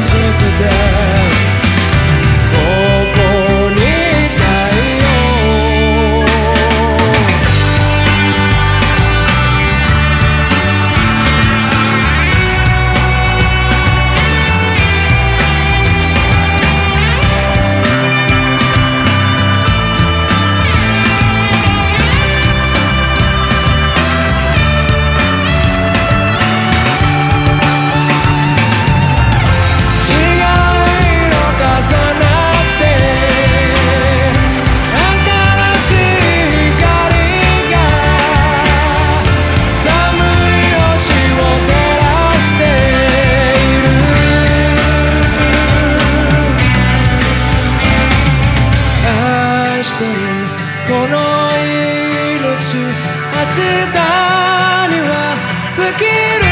circle day. してる。この命明日には尽きる。